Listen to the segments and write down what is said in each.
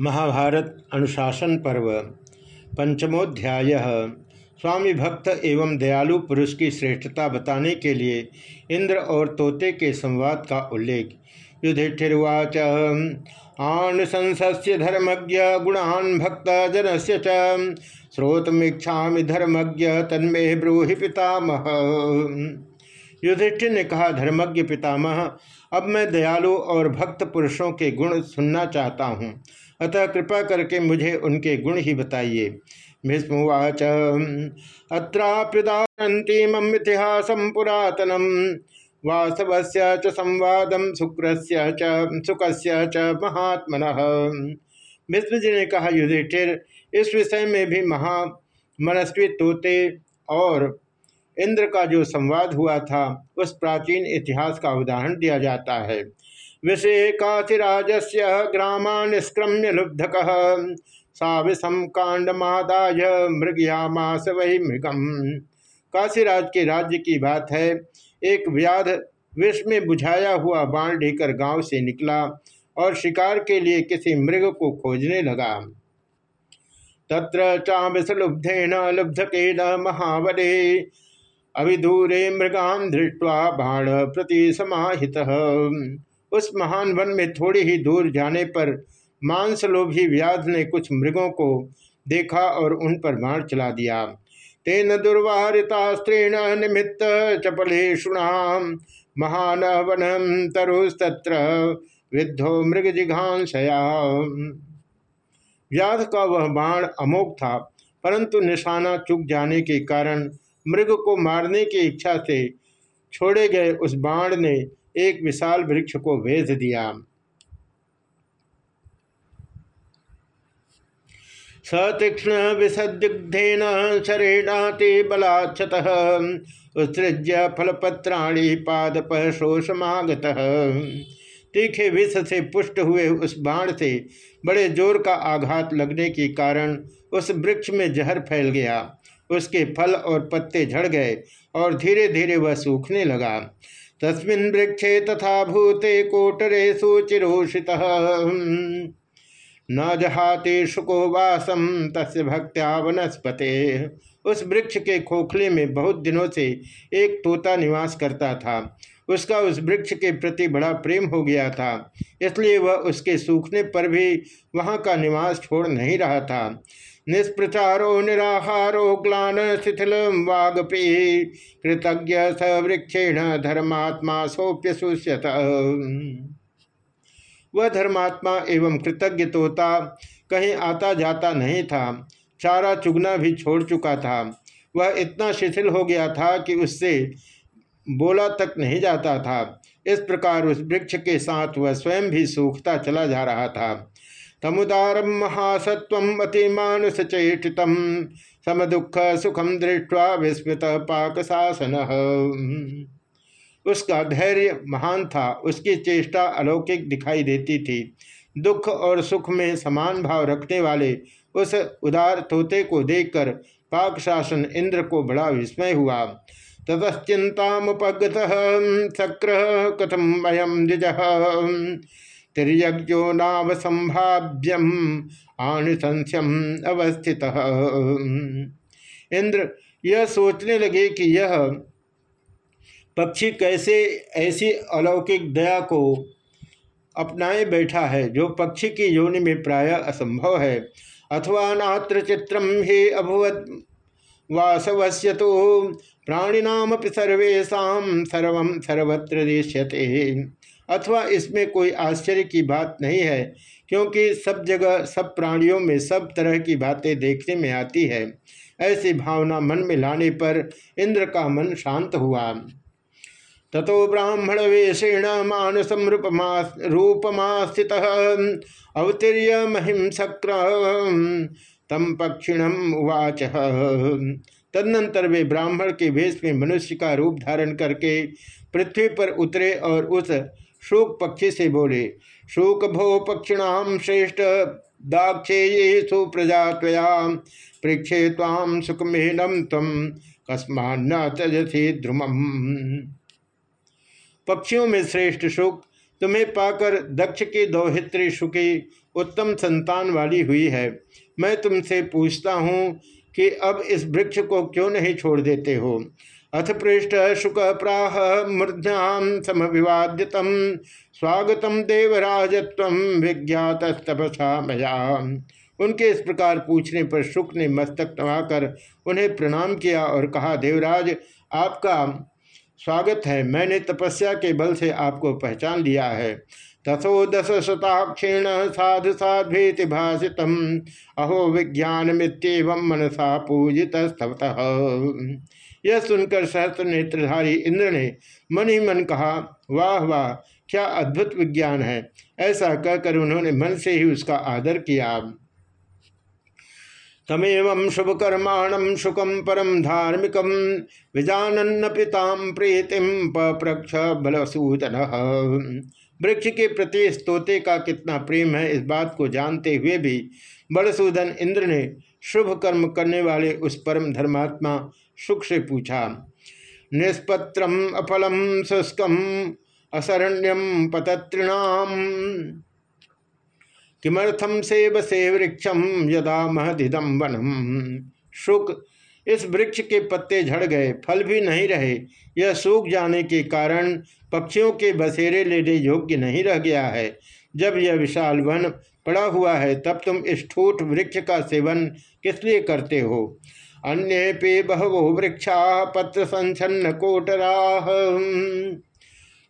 महाभारत अनुशासन पर्व, पंचमोध्याय। स्वामी भक्त एवं दयालु पुरुष की श्रेष्ठता बताने के लिए इंद्र और तोते के संवाद का उल्लेख। युधिष्ठिर्वाच आनुशंस्य धर्मज्ञ गुणान भक्त जन से श्रोतमीक्षा धर्मज्ञ तन्मे ब्रूहि पितामह। युधिष्ठिर ने कहा, धर्मज्ञ पितामह, अब मैं दयालु और भक्त पुरुषों के गुण सुनना चाहता हूँ। अतः कृपा करके मुझे उनके गुण ही बताइए। भीष्मवाच अत्राप्युदारतीम इतिहासम पुरातनम। वास्तवस्य च संवादम शुक्रस्य च, सुखस्य च महात्मन। भीष्म जी ने कहा, युधिष्ठिर, इस विषय में भी महामनस्वी तोते और इंद्र का जो संवाद हुआ था, उस प्राचीन इतिहास का उदाहरण दिया जाता है। विषय काशिराज से ग्रामा निष्क्रम्य लुब्धक सा विषम कांडमादाय मृगयामास वही मृगम। काशीराज के राज्य की बात है। एक व्याध विष में बुझाया हुआ बाण लेकर गाँव से निकला और शिकार के लिए किसी मृग को खोजने लगा। तत्र चाविसलुब्धेन लुब्धकेन महावरे अभिधूरे मृगान दृष्टवा बाण प्रति समाहित। उस महान वन में थोड़ी ही दूर जाने पर मांसलोभी व्याध ने कुछ मृगों को देखा और उन पर बाण चला दिया। तेन दुर्वारितास्त्रेण निमित्त चपलेषुणाम महान वनम तरुस्तत्र विद्धो मृग जिघांसया। व्याध का वह बाण अमोक था, परंतु निशाना चुक जाने के कारण मृग को मारने की इच्छा से छोड़े गए उस बाण ने एक विशाल वृक्ष को भेज दिया। सतीक्षण विसदिग्धेन शरीणाति बलाक्षत उत्सृज्य फलपत्राणी पादप शोषमागत तीखे विष से पुष्ट हुए उस बाण से बड़े ज़ोर का आघात लगने के कारण उस वृक्ष में जहर फैल गया। उसके फल और पत्ते झड़ गए और धीरे धीरे वह सूखने लगा। तस्मिन वृक्षे तथा भूते कोटरे सुचिरोषित। न जहाते शुको वासम तस् भक्त्या वनस्पते। उस वृक्ष के खोखले में बहुत दिनों से एक तोता निवास करता था। उसका उस वृक्ष के प्रति बड़ा प्रेम हो गया था। इसलिए वह उसके सूखने पर भी वहाँ का निवास छोड़ नहीं रहा था। निष्प्रचारो निराहारो ग्लान शिथिल वागपी कृतज्ञ स वृक्षेण धर्मात्मा सोप्य सुष्यत वह धर्मात्मा एवं कृतज्ञ तोता कहीं आता जाता नहीं था, चारा चुगना भी छोड़ चुका था। वह इतना शिथिल हो गया था कि उससे बोला तक नहीं जाता था। इस प्रकार उस वृक्ष के साथ वह स्वयं भी सूखता चला जा रहा था। तमुदारम महासत्व अतिमानुष सम दुख सुखम दृष्टवा विस्मृत पाक शासन उसका धैर्य महान था, उसकी चेष्टा अलौकिक दिखाई देती थी। दुख और सुख में समान भाव रखने वाले उस उदार तोते को देखकर पाक शासन इंद्र को बड़ा विस्मय हुआ। ततश्चिंता मुपगत शक्र कथम अयम द्विज। तिरयज्ञो नाव संभाव्यम आनुशंस्यम अवस्थित। इंद्र यह सोचने लगे कि यह पक्षी कैसे ऐसी अलौकिक दया को अपनाए बैठा है, जो पक्षी की योनि में प्राय असंभव है। अथवा नात्र चित्रम ही अभुवत वासवस्य तो प्राणिनाम सर्वेशा सर्व सर्वत्र दृश्यते। अथवा इसमें कोई आश्चर्य की बात नहीं है, क्योंकि सब जगह, सब प्राणियों में सब तरह की बातें देखने में आती है। ऐसी भावना मन में लाने पर इंद्र का मन शांत हुआ। ततो ब्राह्मण वेशेण मानसम रूपमा स्थित अवतीर्य महिम शक्र तम पक्षिणम उवाच। तदनंतर वे ब्राह्मण के वेश में मनुष्य का रूप धारण करके पृथ्वी पर उतरे और उस शोक पक्षी से बोले शोक भो पक्षिणाम श्रेष्ठ, दाक्षेये सुप्रजा तया पृक्षे ताम सुखमेनम तम कस्मा न तजसी ध्रुमम। पक्षियों में श्रेष्ठ सुख तुम्हें पाकर दक्ष की दौहित्री सुखी उत्तम संतान वाली हुई है। मैं तुमसे पूछता हूँ कि अब इस वृक्ष को क्यों नहीं छोड़ देते हो? अथ पृष्ठ शुक प्राह मूर्धाम समविवाद्यतम स्वागतम देवराजत्व विज्ञात तपसा मया। उनके इस प्रकार पूछने पर शुक ने मस्तक नवाकर उन्हें प्रणाम किया और कहा, देवराज, आपका स्वागत है। मैंने तपस्या के बल से आपको पहचान लिया है। तथो दश शताक्षेण साधु साध्वेति भाषित अहो विज्ञान मित्यव मनसा पूजित यह सुनकर सहस्त्र नेत्रधारी इंद्र ने मन ही मन कहा, वाह वाह, क्या अद्भुत विज्ञान है। ऐसा कहकर उन्होंने मन से ही उसका आदर किया। तमेव शुभकर्माणम शुकम परम धार्मिक विजानन्न पिताम प्रीतिम पप्रक्ष बलसूदन वृक्ष के प्रति स्तोते का कितना प्रेम है, इस बात को जानते हुए भी बड़सूदन इंद्र ने शुभ कर्म करने वाले उस परम धर्मात्मा सुख से पूछा निष्पत्रम अफलम शुष्कम असरण्यम पतत्रिणाम किमर्थम से बसे वृक्षम यदा महदिदम वनम शुक इस वृक्ष के पत्ते झड़ गए, फल भी नहीं रहे। यह सूख जाने के कारण पक्षियों के बसेरे लेने योग्य नहीं रह गया है। जब यह विशाल वन पड़ा हुआ है, तब तुम इस ठूठ वृक्ष का सेवन किस लिए करते हो? अन्य पे बहवो वृक्षा पत्र संचन्न कोटरा।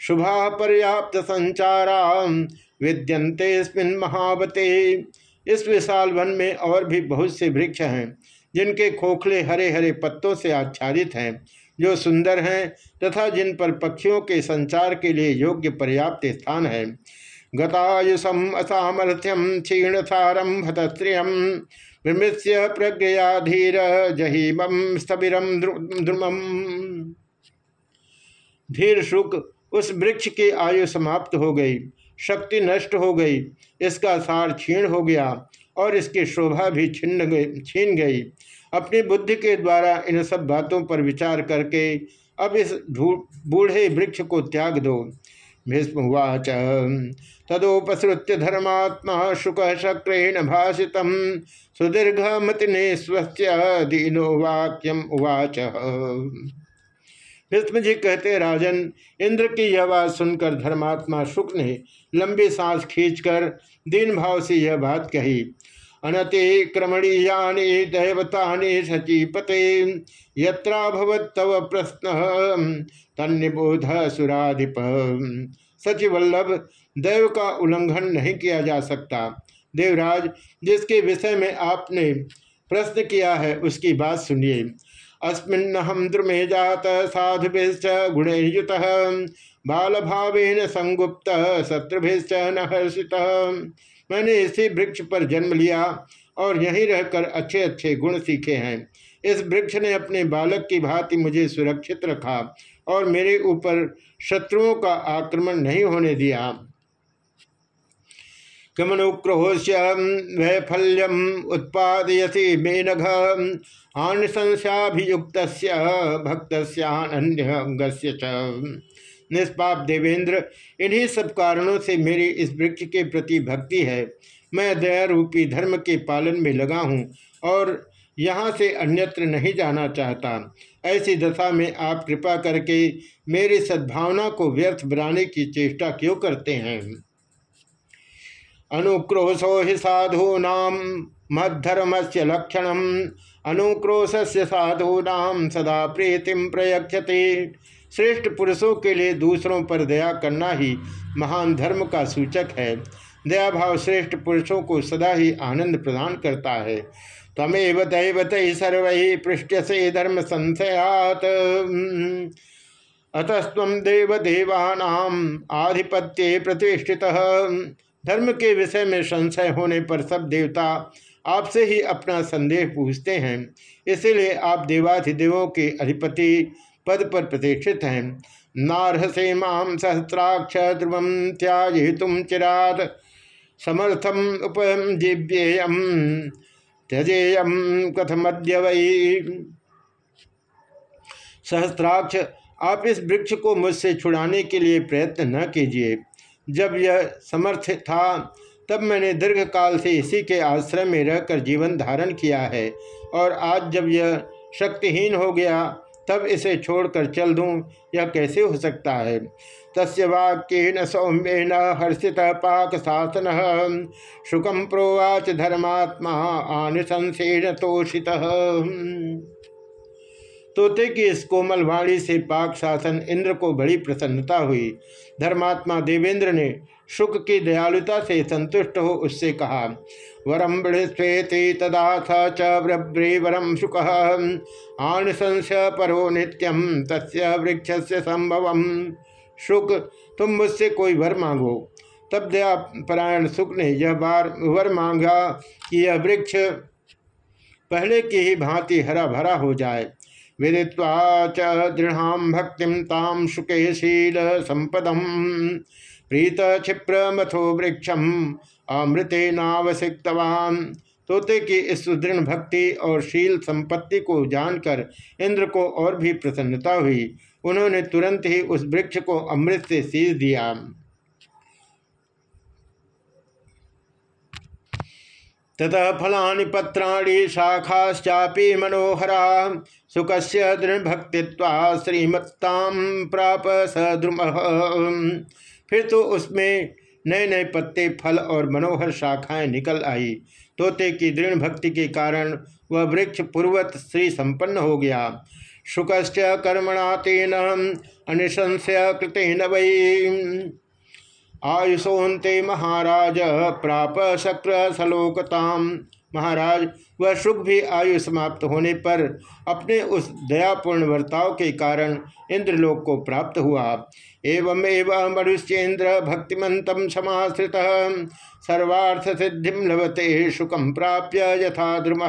शुभा पर्याप्त संचारा। विद्यंते महावते। इस विशाल वन में और भी बहुत से वृक्ष हैं। जिनके खोखले हरे हरे पत्तों से आच्छादित हैं, जो सुंदर हैं तथा जिन पर पक्षियों के संचार के लिए योग्य पर्याप्त स्थान है। गतायुषम असामर्थ्यम क्षीणसारम हतश्रियम विमृश्य प्रज्ञया धीर जहीमम स्थविरम ध्रुमम धीर शुक उस वृक्ष की आयु समाप्त हो गई, शक्ति नष्ट हो गई, इसका सार क्षीण हो गया और इसकी शोभा भी छिन्न गई, छीन गई। अपनी बुद्धि के द्वारा इन सब बातों पर विचार करके अब इस बूढ़े वृक्ष को त्याग दो। भीष्मवाच, तदोपसृत्य धर्मात्मा शुक शक्रेण भाषित सुदीर्घ मतिने स्वस्थ दीनो वाक्यम उवाच। भीष्म जी कहते राजन, इंद्र की यह बात सुनकर धर्मात्मा शुक ने लंबी सांस खींचकर दीन भाव से यह बात कही अनतिक्रमणीयानि दैवतानि सचीपते यत्राभवत तव प्रश्न, तन्निबोध सुराधिप। सचिवल्लभ दैव का उल्लंघन नहीं किया जा सकता। देवराज, जिसके विषय में आपने प्रश्न किया है, उसकी बात सुनिए। अस्मिन्नहम द्रुमे जात साधुभिश्च गुणयुत बाल भावेन संगुप्त शत्रुभिश्च न हर्षित मैंने इसी वृक्ष पर जन्म लिया और यहीं रहकर अच्छे अच्छे गुण सीखे हैं। इस वृक्ष ने अपने बालक की भांति मुझे सुरक्षित रखा और मेरे ऊपर शत्रुओं का आक्रमण नहीं होने दिया। कमनुक्रोश्य वैफल्यम उत्पादयसी मेनघ। आनशंसाभियुक्त भक्त निष्पाप देवेंद्र, इन्हीं सब कारणों से मेरी इस वृक्ष के प्रति भक्ति है। मैं दया रूपी धर्म के पालन में लगा हूँ और यहाँ से अन्यत्र नहीं जाना चाहता। ऐसी दशा में आप कृपा करके मेरी सद्भावना को व्यर्थ बनाने की चेष्टा क्यों करते हैं? अनुक्रोशो ही साधूनाम मधर्म से लक्षण अनुक्रोश से साधूनाम सदा प्रीतिम प्रयक्षते श्रेष्ठ पुरुषों के लिए दूसरों पर दया करना ही महान धर्म का सूचक है। दया भाव श्रेष्ठ पुरुषों को सदा ही आनंद प्रदान करता है। तमेव दैवत सर्व पृष्ठ से धर्म संशयात। अतस्व देव देवानाम आधिपत्य धर्म के विषय में संशय होने पर सब देवता आपसे ही अपना संदेह पूछते हैं। इसीलिए आप देवाधिदेवों के अधिपति पद पर प्रतिष्ठित हैं। नारहसे माम सहस्राक्ष ध्रुवम त्याजितुम चिराद समर्थम उपजीव्येयम त्यजेयम कथमद्य वही सहस्त्राक्ष आप इस वृक्ष को मुझसे छुड़ाने के लिए प्रयत्न न कीजिए। जब यह समर्थ था, तब मैंने दीर्घ काल से इसी के आश्रय में रहकर जीवन धारण किया है। और आज जब यह शक्तिहीन हो गया, तब इसे छोड़कर चल दूँ, यह कैसे हो सकता है? तस्य वाक्यन सौम्यन हर्षित पाक शासन शुकम प्रोवाच धर्मात्मा आनिशंसेन तोषित। तोते की इस कोमल वाणी से पाक शासन इंद्र को बड़ी प्रसन्नता हुई। धर्मात्मा देवेंद्र ने शुक की दयालुता से संतुष्ट हो उससे कहा वरम बृहस्वेति तदा व्रभ्रे वरम शुक। आनशंस परो नित्यम वृक्ष से संभव। शुक, तुम मुझसे कोई वर मांगो। तब दया परायण शुक ने यह बार वर मांगा कि यह वृक्ष पहले की ही भांति हरा भरा हो जाए। विदित्वा च दृढ़ भक्ति ताम शुकेशील संपदम प्रीत क्षिप्र मथो वृक्षम अमृते नावसिक्तवान। तोते की इस सुदृढ़ भक्ति और शील संपत्ति को जानकर इंद्र को और भी प्रसन्नता हुई। उन्होंने तुरंत ही उस वृक्ष को अमृत से सीज दिया। ततः फलानि पत्राणि शाखाश्चापि मनोहरा। सुखस्य दृढ़भक्तित्वा श्रीमत्ताम प्राप सद्रुम। फिर तो उसमें नए नए पत्ते, फल और मनोहर शाखाएँ निकल आई। तोते की दृढ़ भक्ति के कारण वह वृक्ष पूर्वत श्री संपन्न हो गया। शुकश्च कर्मणा तेन, अनिशंस्य कृतेन वै। आयुषोन्ते महाराज प्राप शक्र सलोकताम महाराज, वह सुख भी आयु समाप्त होने पर अपने उस दयापूर्ण वर्ताव के कारण इंद्रलोक को प्राप्त हुआ। एवं एवं मनुष्येन्द्र भक्तिमत समाश्रित। सर्वार्थ सिद्धि लभते सुखम प्राप्य यथा द्रुम।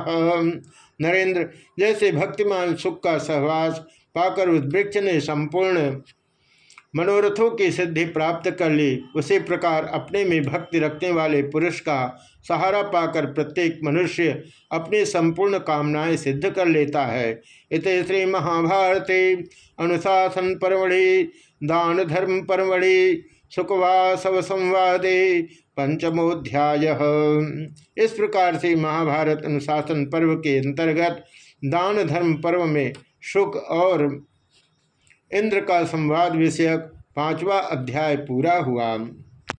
नरेंद्र जैसे भक्तिमान सुख का सहवास पाकर उस वृक्ष ने संपूर्ण मनोरथों की सिद्धि प्राप्त कर ली। उसी प्रकार अपने में भक्ति रखने वाले पुरुष का सहारा पाकर प्रत्येक मनुष्य अपनी संपूर्ण कामनाएँ सिद्ध कर लेता है। इत श्री महाभारते अनुशासन परमढ़ि, दान धर्म परमढ़ि, सुखवासव संवादे पंचमोध्याय। इस प्रकार से महाभारत अनुशासन पर्व के अंतर्गत दान धर्म पर्व में सुख और इंद्र का संवाद विषयक पांचवा अध्याय पूरा हुआ।